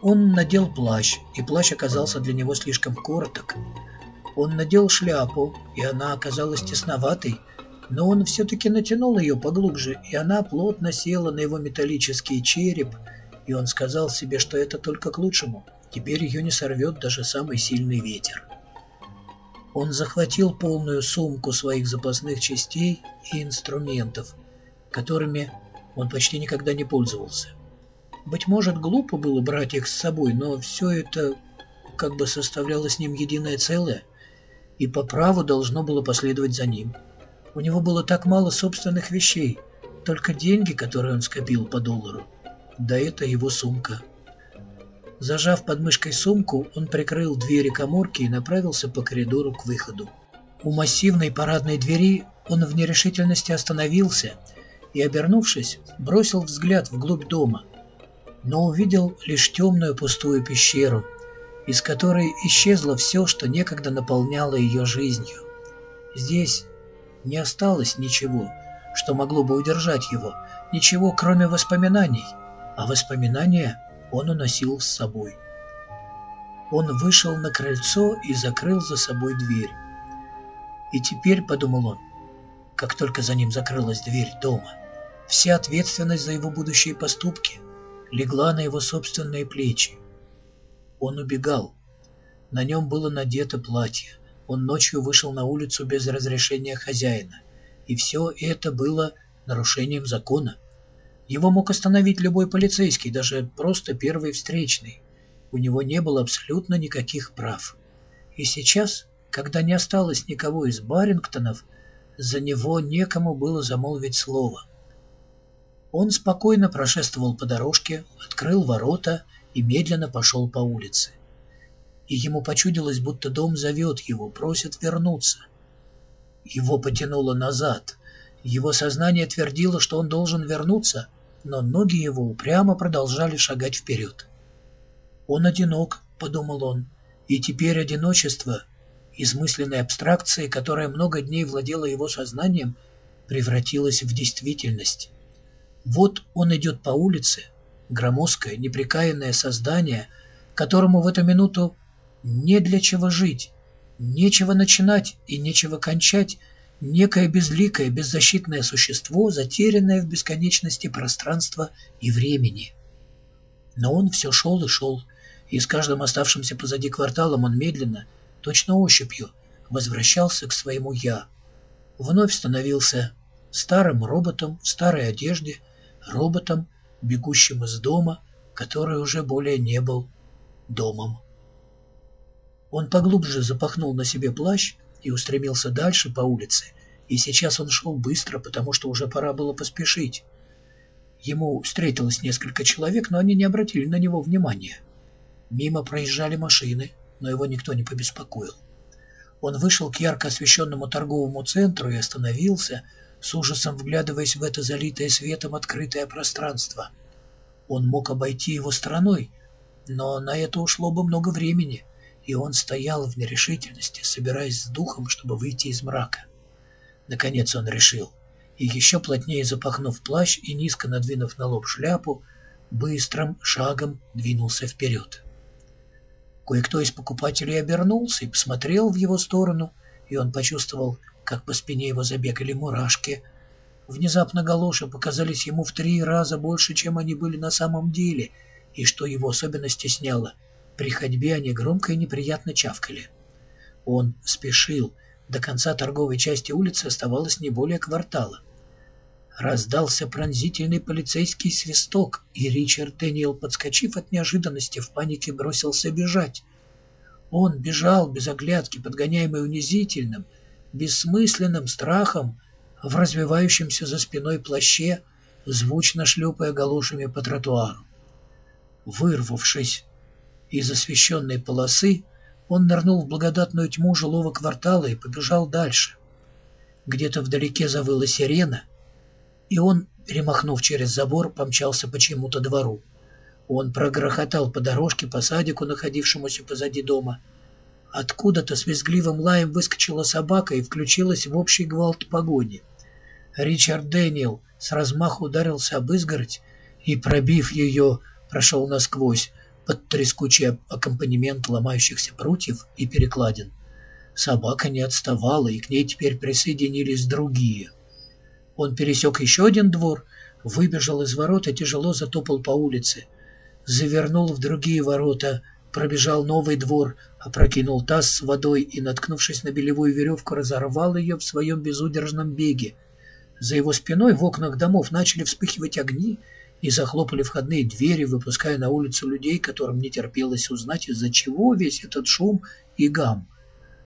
Он надел плащ, и плащ оказался для него слишком короток. Он надел шляпу, и она оказалась тесноватой, но он все-таки натянул ее поглубже, и она плотно села на его металлический череп, и он сказал себе, что это только к лучшему. Теперь ее не сорвет даже самый сильный ветер. Он захватил полную сумку своих запасных частей и инструментов, которыми он почти никогда не пользовался. Быть может, глупо было брать их с собой, но все это как бы составляло с ним единое целое, и по праву должно было последовать за ним. У него было так мало собственных вещей, только деньги, которые он скопил по доллару. Да это его сумка. Зажав под мышкой сумку, он прикрыл двери коморки и направился по коридору к выходу. У массивной парадной двери он в нерешительности остановился и, обернувшись, бросил взгляд вглубь дома – но увидел лишь темную пустую пещеру, из которой исчезло все, что некогда наполняло ее жизнью. Здесь не осталось ничего, что могло бы удержать его, ничего, кроме воспоминаний, а воспоминания он уносил с собой. Он вышел на крыльцо и закрыл за собой дверь. И теперь, подумал он, как только за ним закрылась дверь дома, вся ответственность за его будущие поступки – легла на его собственные плечи. Он убегал. На нем было надето платье. Он ночью вышел на улицу без разрешения хозяина. И все это было нарушением закона. Его мог остановить любой полицейский, даже просто первый встречный. У него не было абсолютно никаких прав. И сейчас, когда не осталось никого из Барингтонов, за него некому было замолвить слово. Он спокойно прошествовал по дорожке, открыл ворота и медленно пошел по улице. И ему почудилось, будто дом зовет его, просит вернуться. Его потянуло назад. Его сознание твердило, что он должен вернуться, но ноги его упрямо продолжали шагать вперед. «Он одинок», — подумал он, — «и теперь одиночество, измысленной абстракции, которая много дней владела его сознанием, превратилось в действительность». Вот он идет по улице, громоздкое, неприкаянное создание, которому в эту минуту не для чего жить, нечего начинать и нечего кончать, некое безликое, беззащитное существо, затерянное в бесконечности пространства и времени. Но он все шел и шел, и с каждым оставшимся позади кварталом он медленно, точно ощупью, возвращался к своему «я». Вновь становился старым роботом в старой одежде, роботом, бегущим из дома, который уже более не был домом. Он поглубже запахнул на себе плащ и устремился дальше по улице, и сейчас он шел быстро, потому что уже пора было поспешить. Ему встретилось несколько человек, но они не обратили на него внимания. Мимо проезжали машины, но его никто не побеспокоил. Он вышел к ярко освещенному торговому центру и остановился, с ужасом вглядываясь в это залитое светом открытое пространство. Он мог обойти его стороной, но на это ушло бы много времени, и он стоял в нерешительности, собираясь с духом, чтобы выйти из мрака. Наконец он решил, и еще плотнее запахнув плащ и низко надвинув на лоб шляпу, быстрым шагом двинулся вперед. Кое-кто из покупателей обернулся и посмотрел в его сторону, и он почувствовал, как по спине его забегали мурашки. Внезапно галоши показались ему в три раза больше, чем они были на самом деле, и что его особенно стесняло, при ходьбе они громко и неприятно чавкали. Он спешил, до конца торговой части улицы оставалось не более квартала. Раздался пронзительный полицейский свисток, и Ричард Дэниел, подскочив от неожиданности, в панике бросился бежать. Он бежал без оглядки, подгоняемый унизительным, бессмысленным страхом в развивающемся за спиной плаще, звучно шлепая галошами по тротуару. Вырвавшись из освещенной полосы, он нырнул в благодатную тьму жилого квартала и побежал дальше. Где-то вдалеке завыла сирена, и он, перемахнув через забор, помчался по чему-то двору. Он прогрохотал по дорожке по садику, находившемуся позади дома, Откуда-то с визгливым лаем выскочила собака и включилась в общий гвалт погони. Ричард Дэниел с размаху ударился об изгородь и, пробив ее, прошел насквозь под трескучий аккомпанемент ломающихся прутьев и перекладин. Собака не отставала, и к ней теперь присоединились другие. Он пересек еще один двор, выбежал из ворот и тяжело затопал по улице. Завернул в другие ворота, пробежал новый двор, опрокинул таз с водой и, наткнувшись на белевую веревку, разорвал ее в своем безудержном беге. За его спиной в окнах домов начали вспыхивать огни и захлопали входные двери, выпуская на улицу людей, которым не терпелось узнать, из-за чего весь этот шум и гам.